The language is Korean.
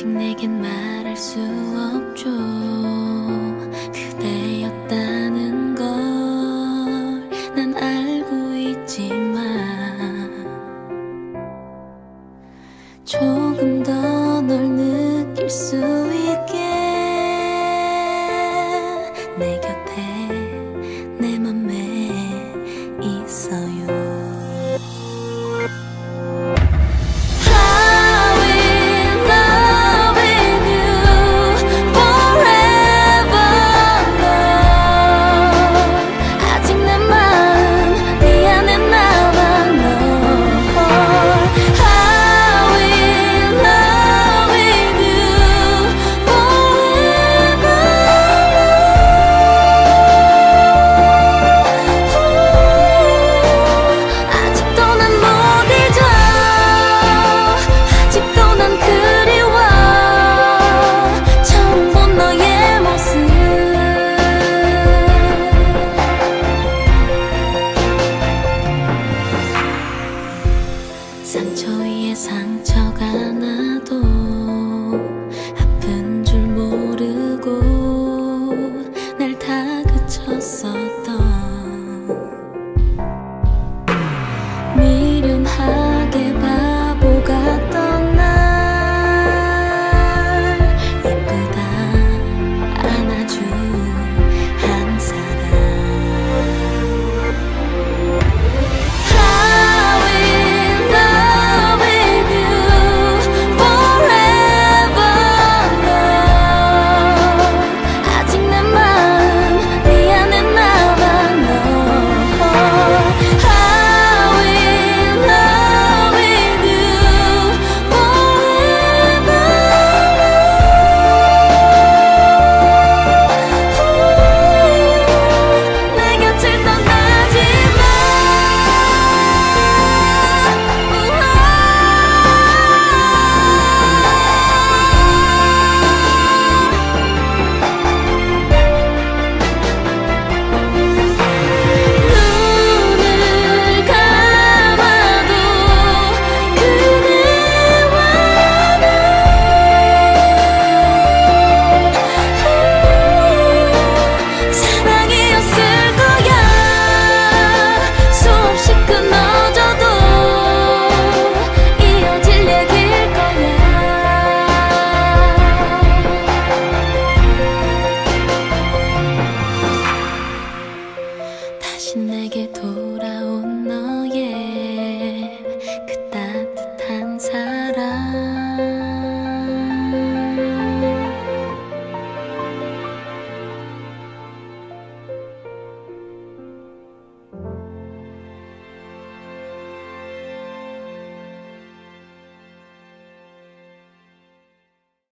아직 내겐 말할 수 없죠. 그대였다는 걸 난 알고 있지만 조금 더 널 느낄 수